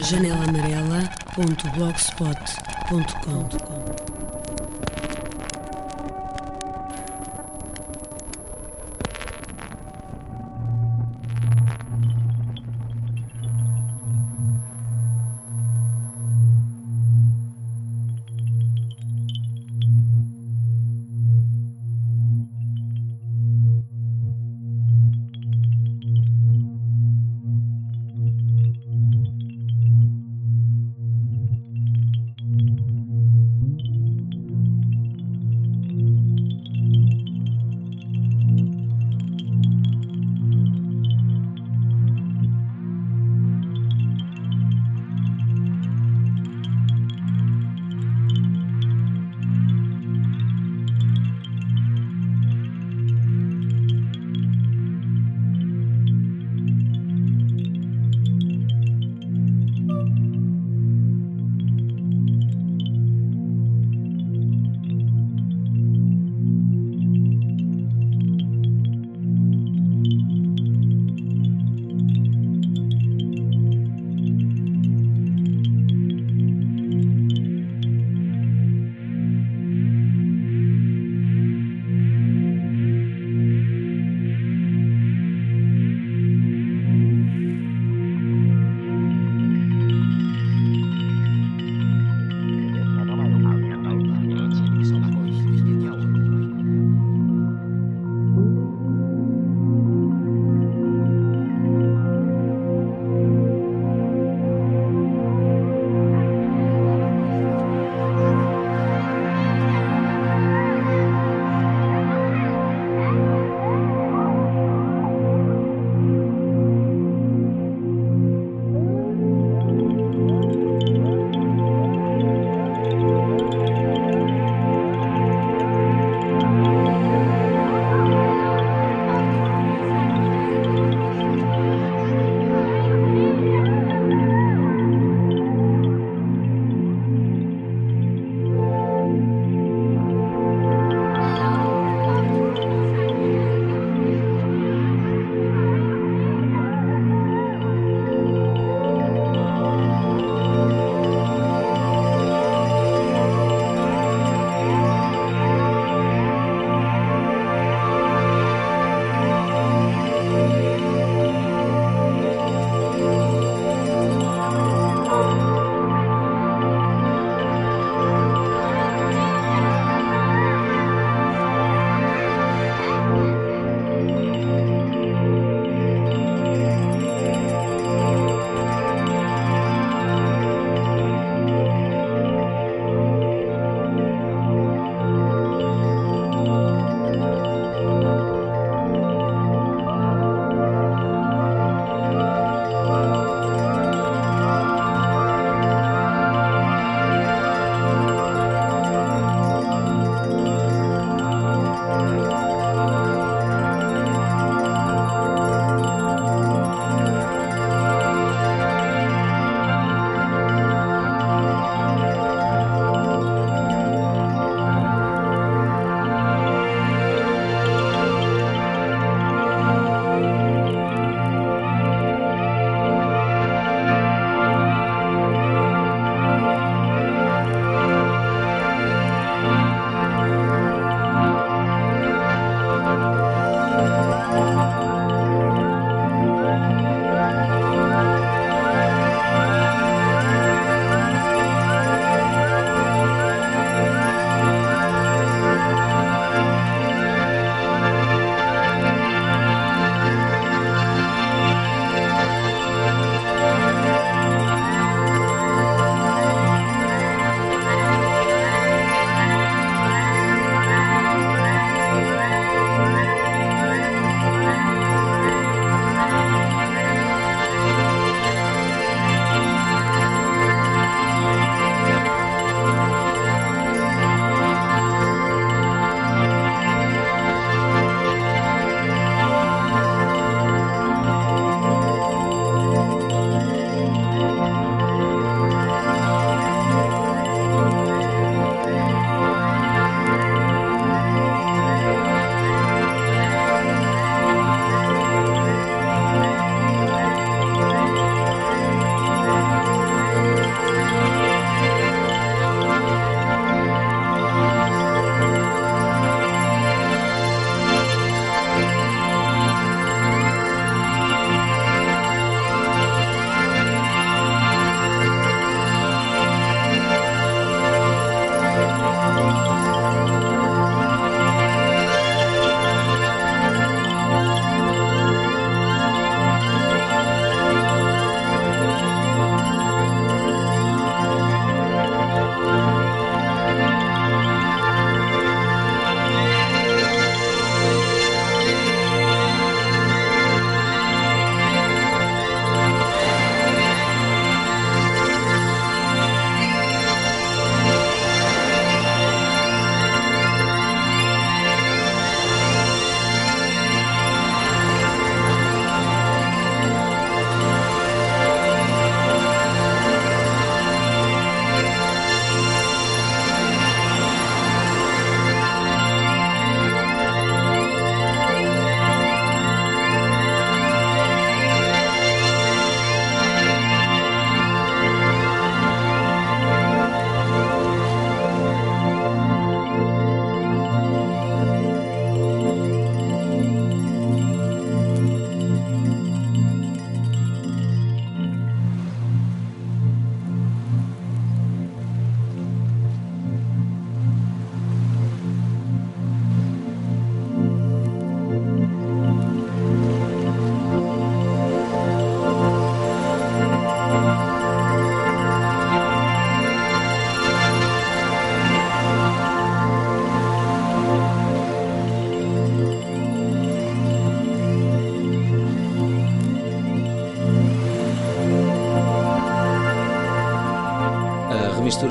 janela amarela.blogspot.com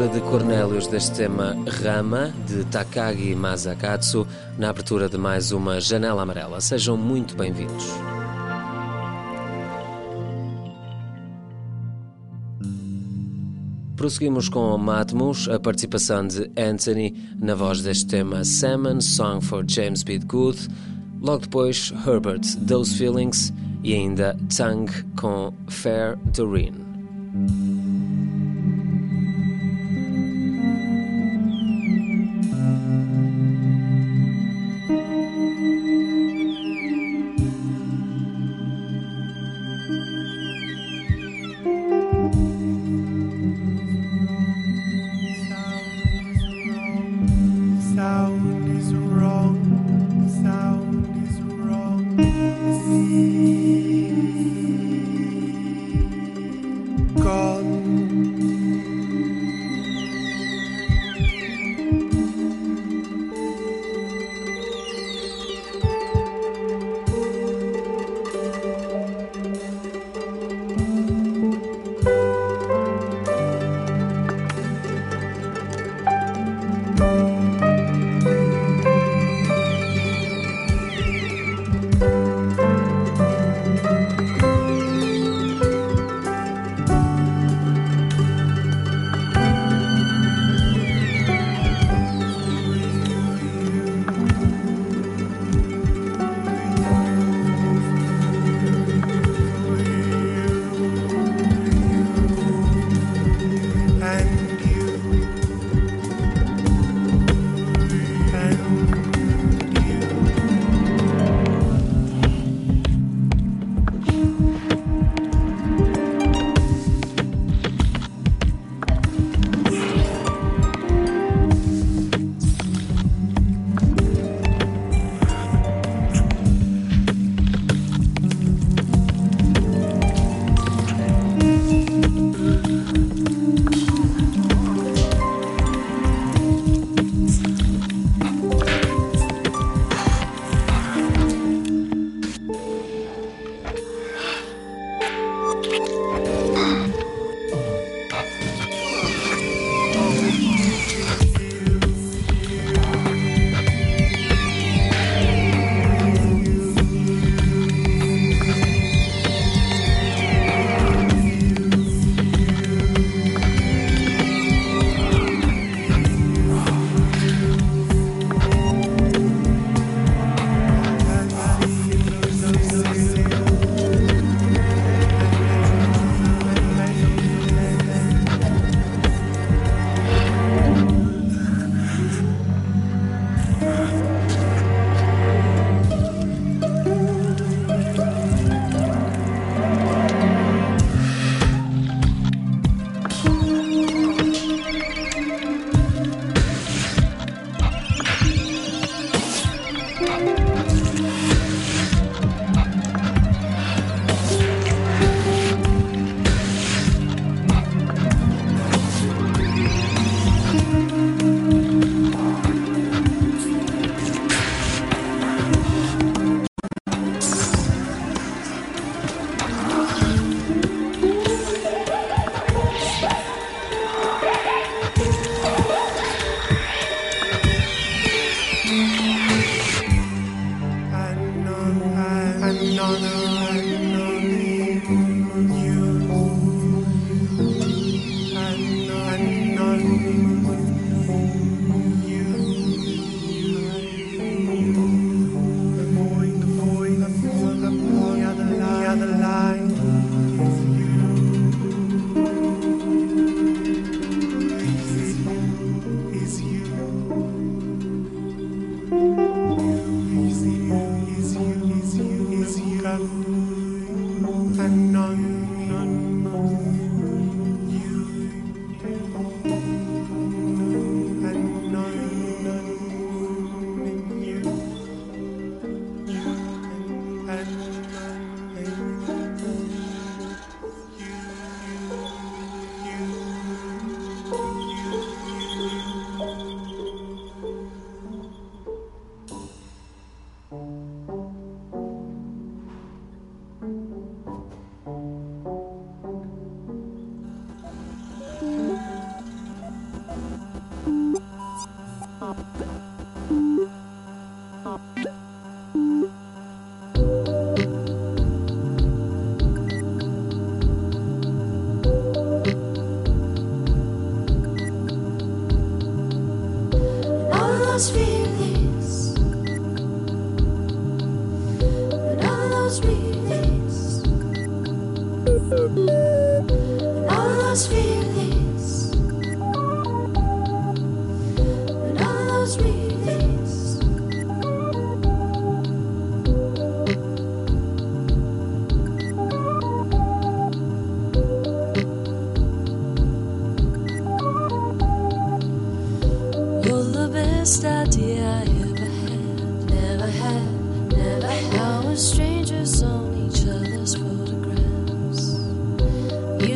de Cornélios deste tema Rama, de Takagi Masakatsu, na abertura de mais uma Janela Amarela. Sejam muito bem-vindos. Prosseguimos com Matmos, a participação de Anthony na voz deste tema Salmon, Song for James Beat Good, logo depois Herbert, Those Feelings e ainda Tang com Fair Doreen.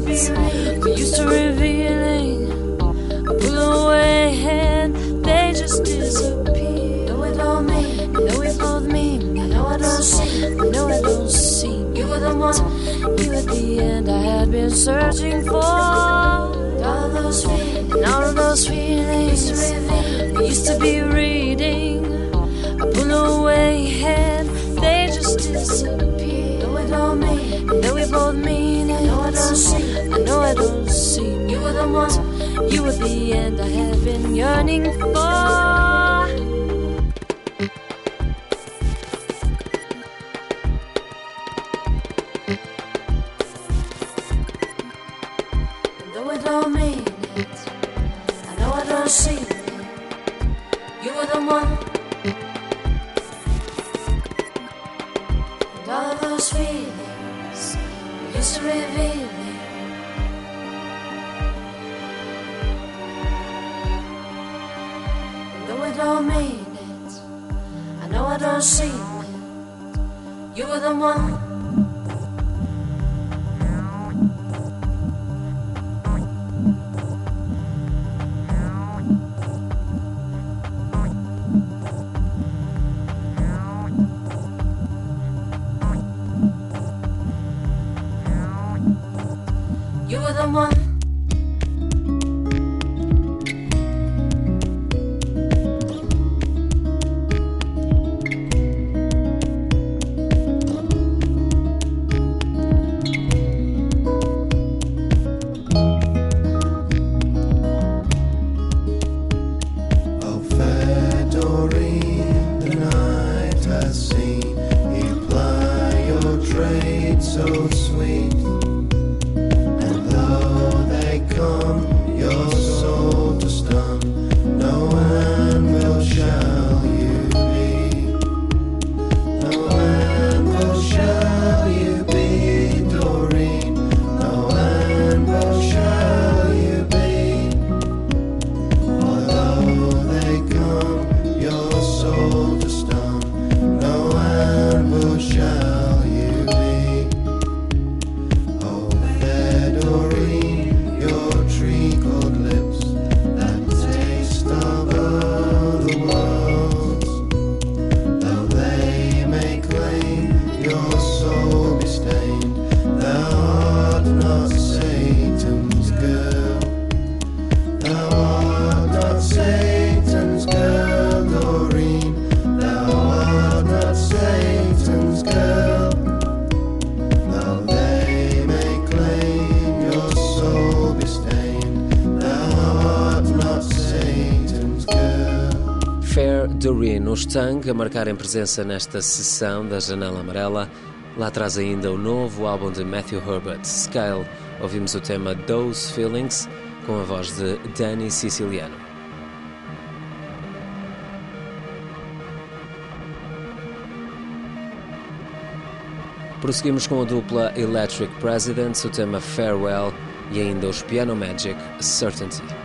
feelings to be used to revealing. I pull away and they just disappear. Though it all mean, though we both mean don't seem, no, I don't seem. You were the one, you at the end I had been searching for. All those feelings, and all of those feelings used used to be reading. I pull away and they just disappear. No, I don't mean, no, we both mean it. I know I don't seem. You were the one, you at the end I have been yearning for. so sweet. Os Tang a marcarem presença nesta sessão da Janela Amarela. Lá traz ainda o novo álbum de Matthew Herbert, Scale. Ouvimos o tema Those Feelings com a voz de Danny Siciliano. Prosseguimos com a dupla Electric Presidents, o tema Farewell e ainda os Piano Magic Certainty.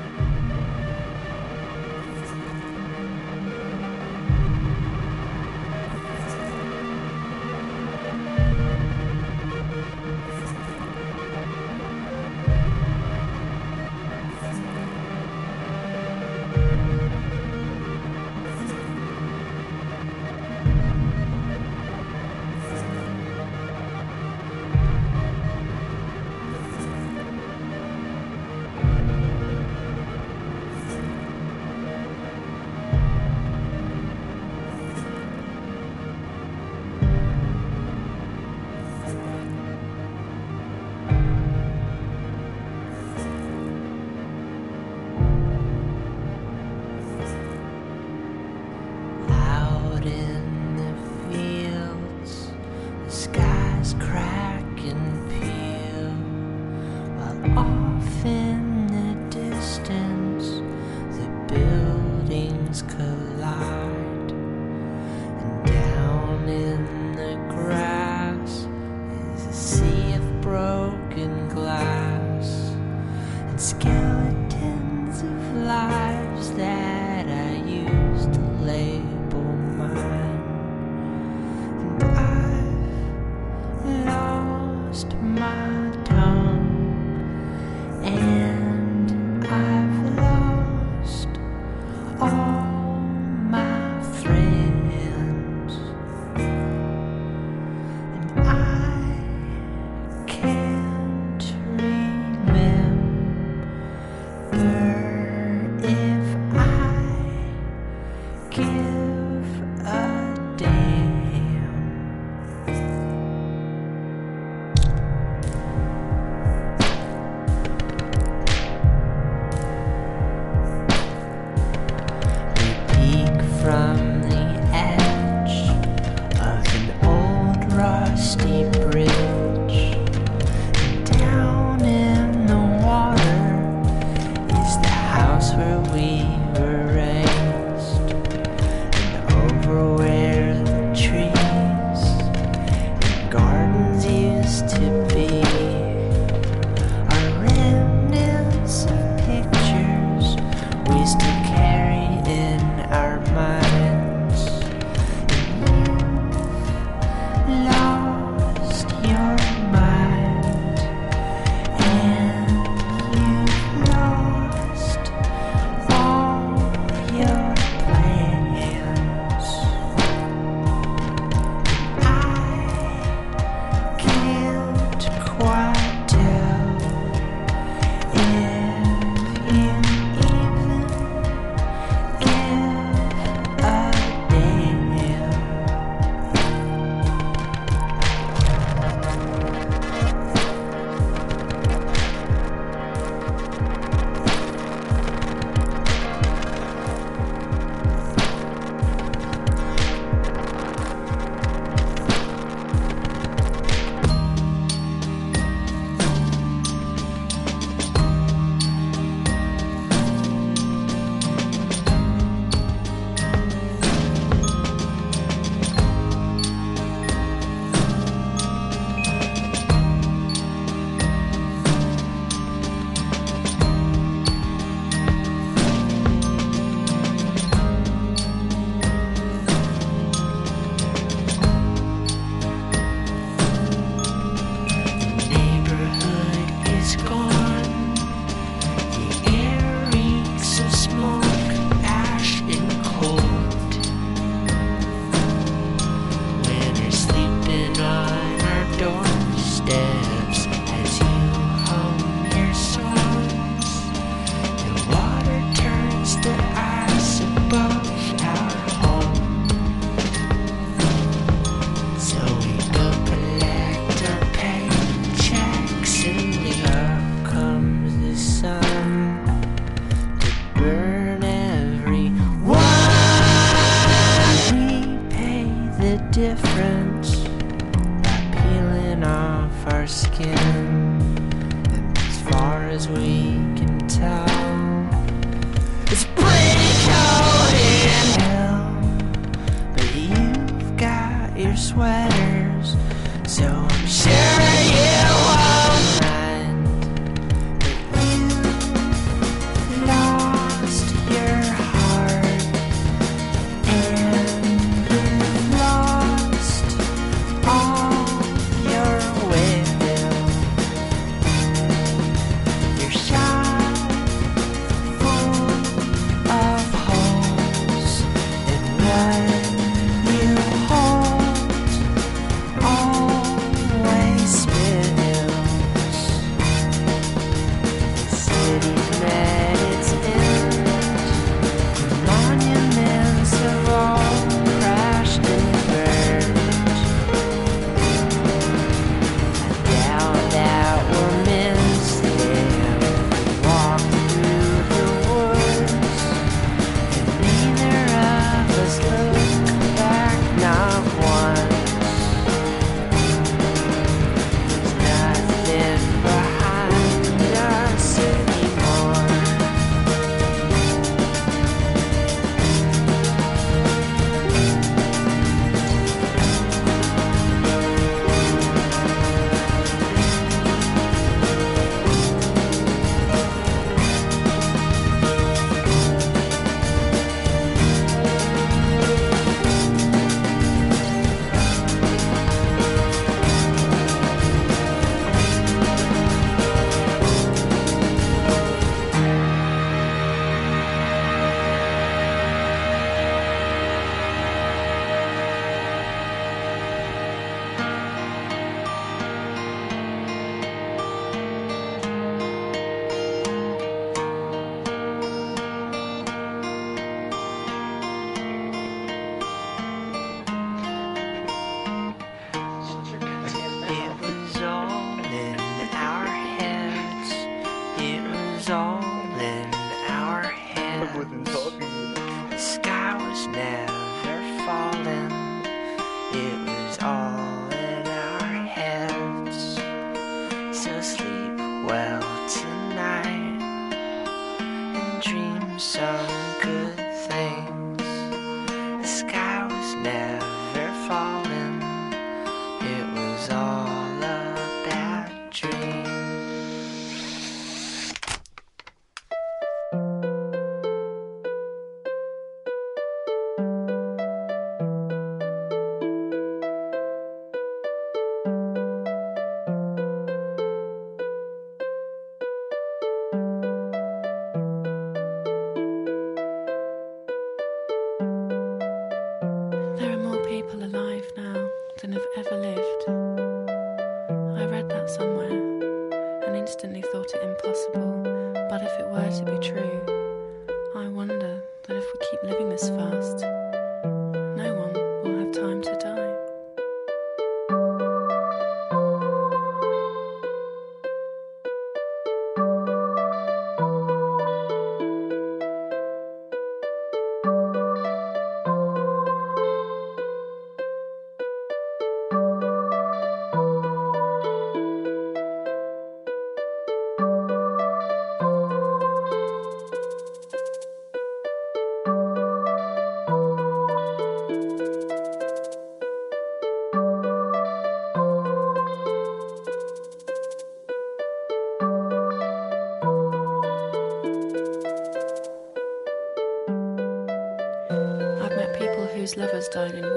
deinen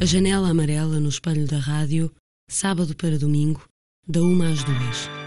A Janela Amarela no espelho da rádio, sábado para domingo, da uma às duas.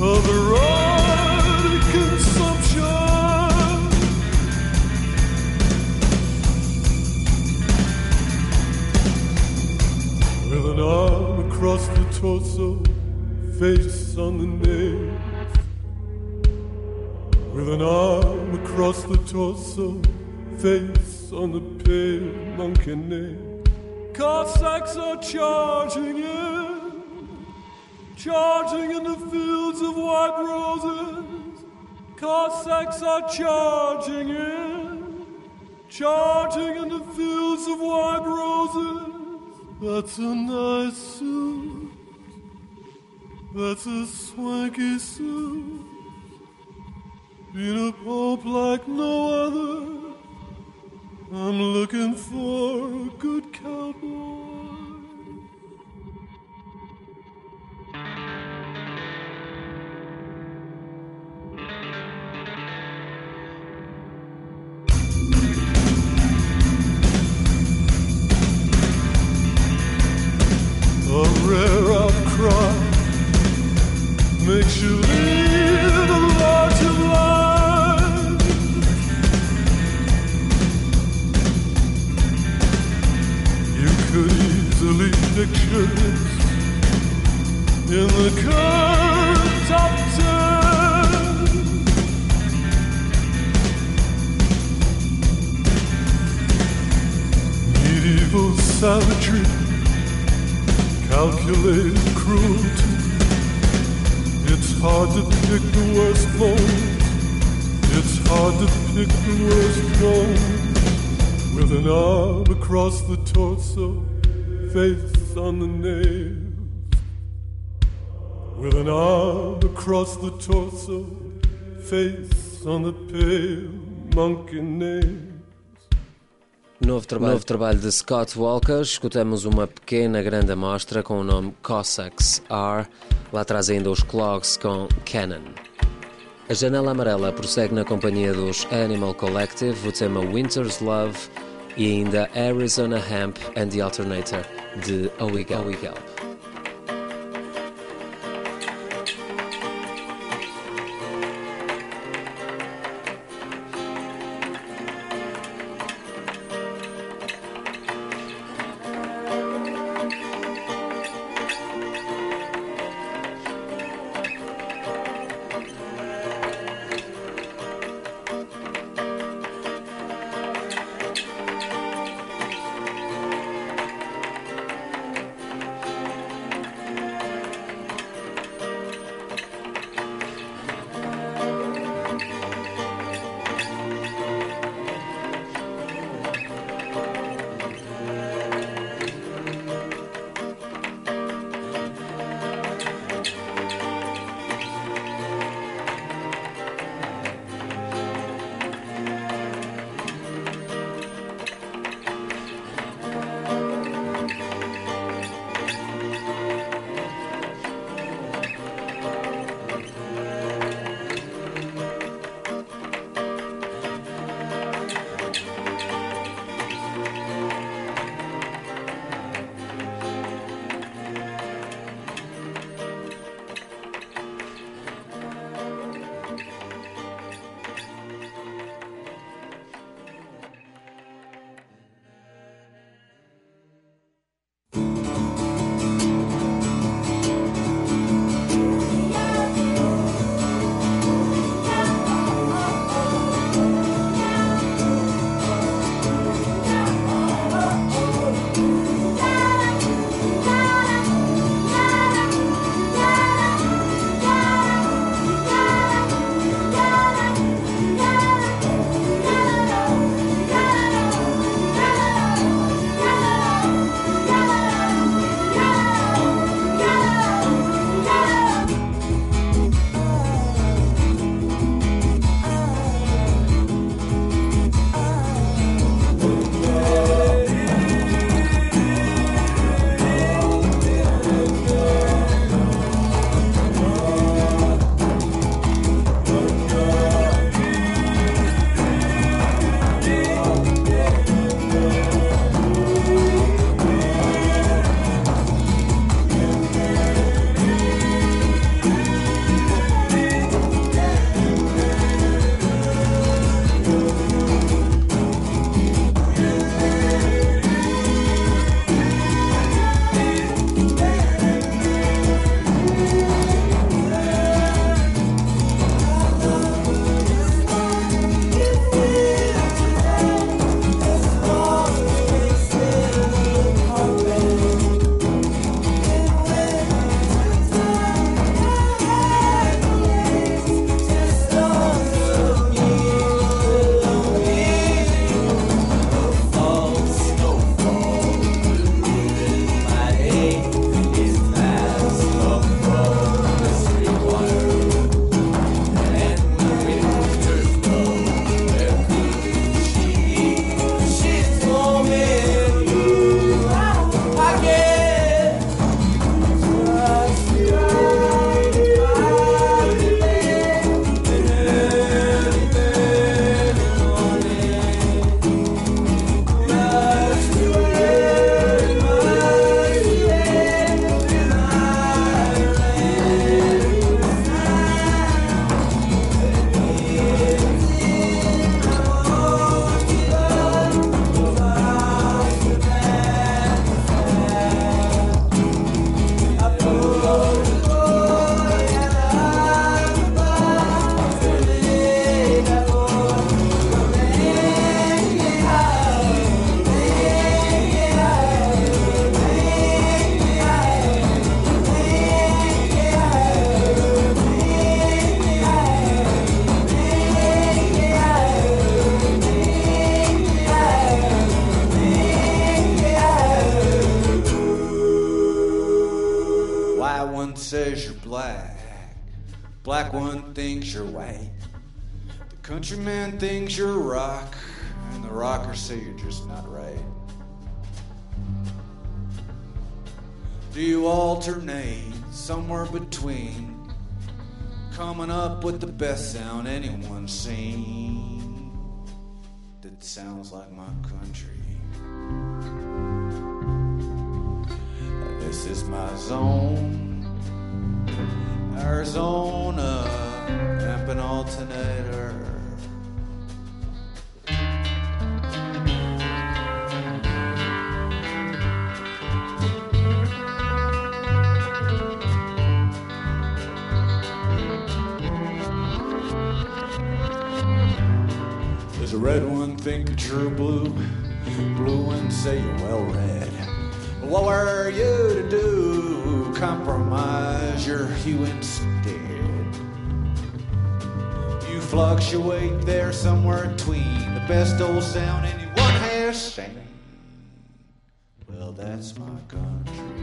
Of consumption. With an arm across the torso, face on the nails. With an arm across the torso, face on the pale monkey nail. Cossacks are charging in charging in the fields of white roses. Cossacks are charging in, charging in the fields of white roses. That's a nice suit. That's a swanky suit. Been a pope like no other. I'm looking for a good cowboy. With an arm across the torso, face on the nails. With an arm across the torso, face on the pale monkey nails. Novo trabalho, novo trabalho de Scott Walker, escutamos uma pequena grande amostra com o nome Cossacks R, lá atrás ainda os Clogs com Cannon. A Janela Amarela prossegue na companhia dos Animal Collective, o tema Winter's Love e ainda Arizona Amp and the Alternator de Howe Gelb. Alternate somewhere between coming up with the best sound anyone's seen that sounds like my country? This is my zone, Arizona, amp and alternator. Red one think you're blue, blue one say you're well read. What were you to do? Compromise your hue instead. You fluctuate there somewhere between the best old sound anyone has seen. Well, that's my country.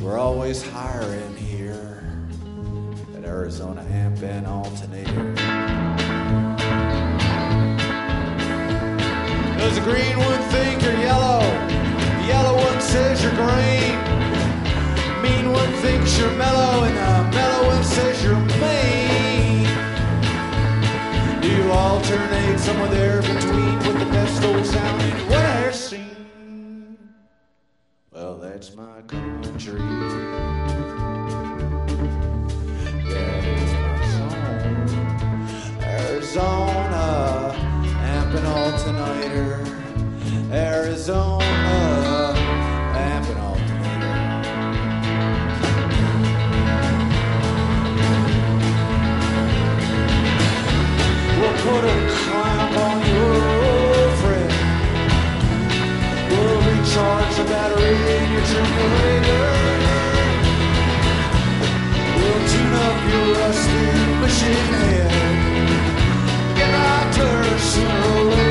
We're always hiring here at Arizona Amp and Alternator. Does the green one think you're yellow? The yellow one says you're green. Mean one thinks you're mellow, and the mellow one says you're mean. Do you alternate somewhere there between with the best old sound anyone has seen? That's my country. That is my zone. Arizona, amp and alternator. Arizona, amp and alternator. We'll put a battery in your generator. We'll tune up your rusty machine head. Get out there sooner.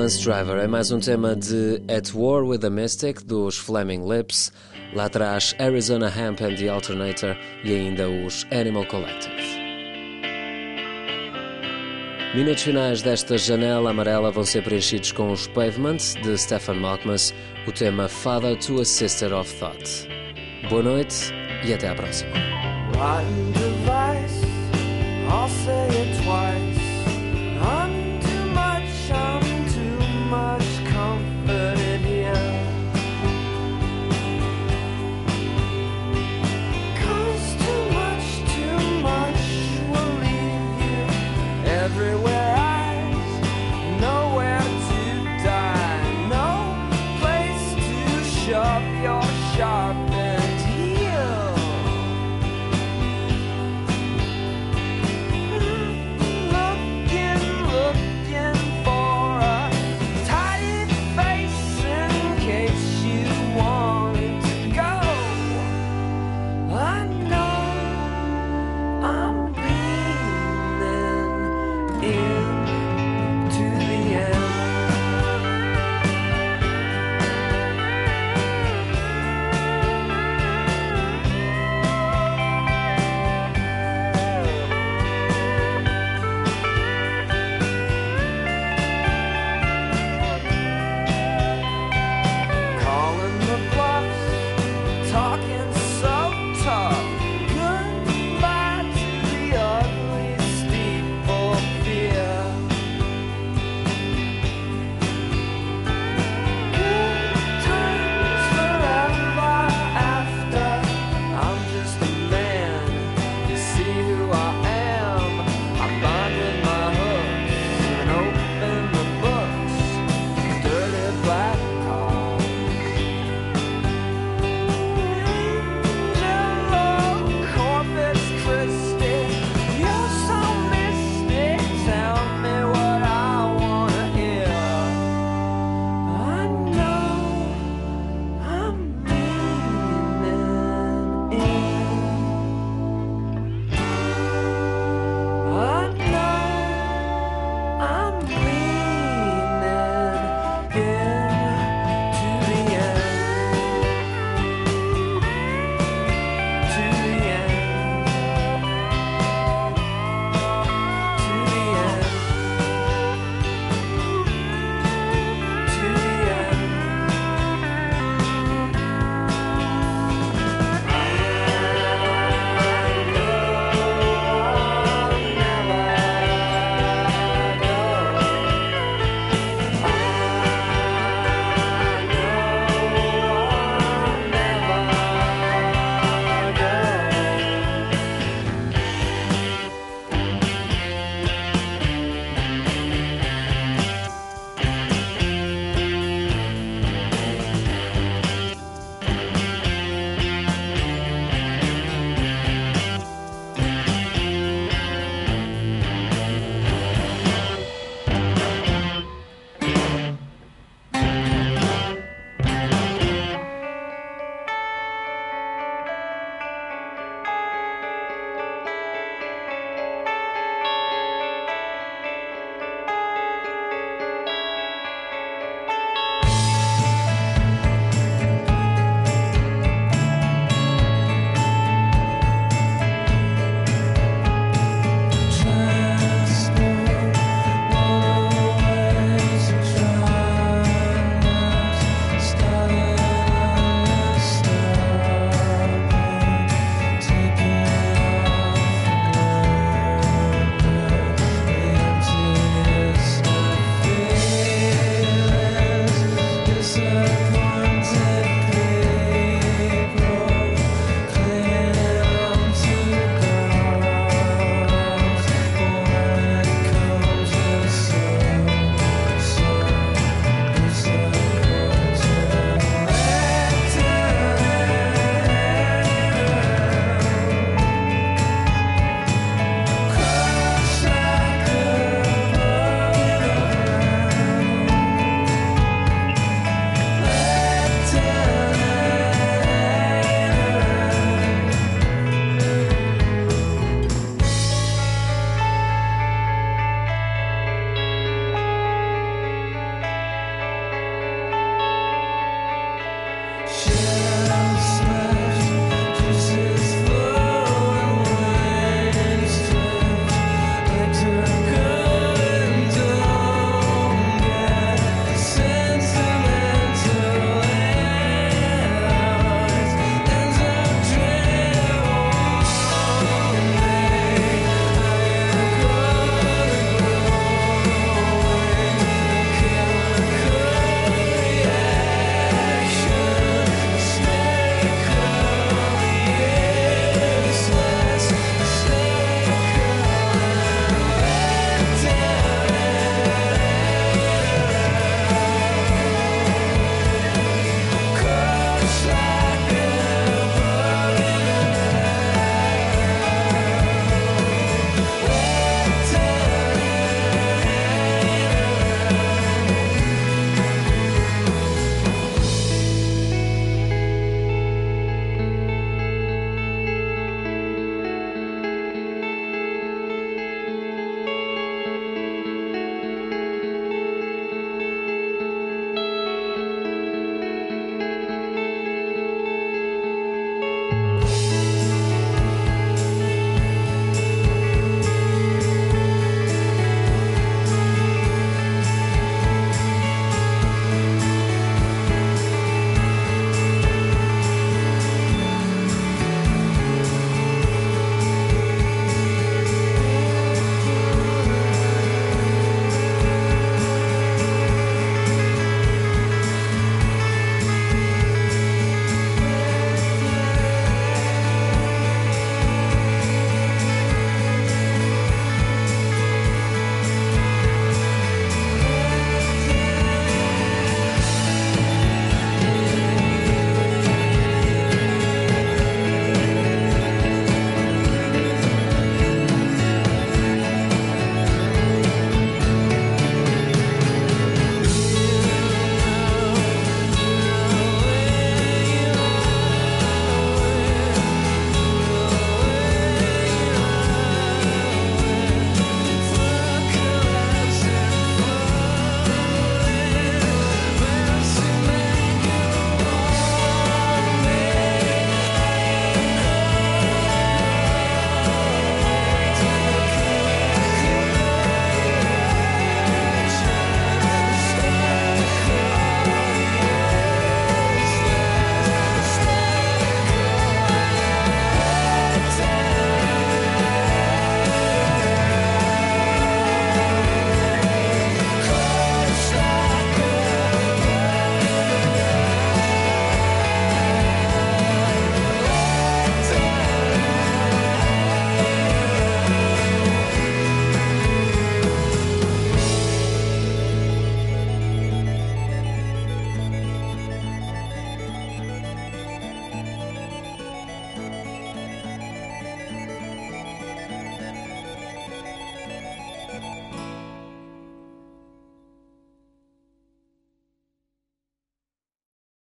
Ambulance Driver é mais um tema de At War with the Mystic dos Flaming Lips. Lá atrás, Arizona Hemp and the Alternator e ainda os Animal Collective. Minutos finais desta janela amarela vão ser preenchidos com os Pavement de Stefan Malkmus, o tema Father to a Sister of Thought. Boa noite e até à próxima.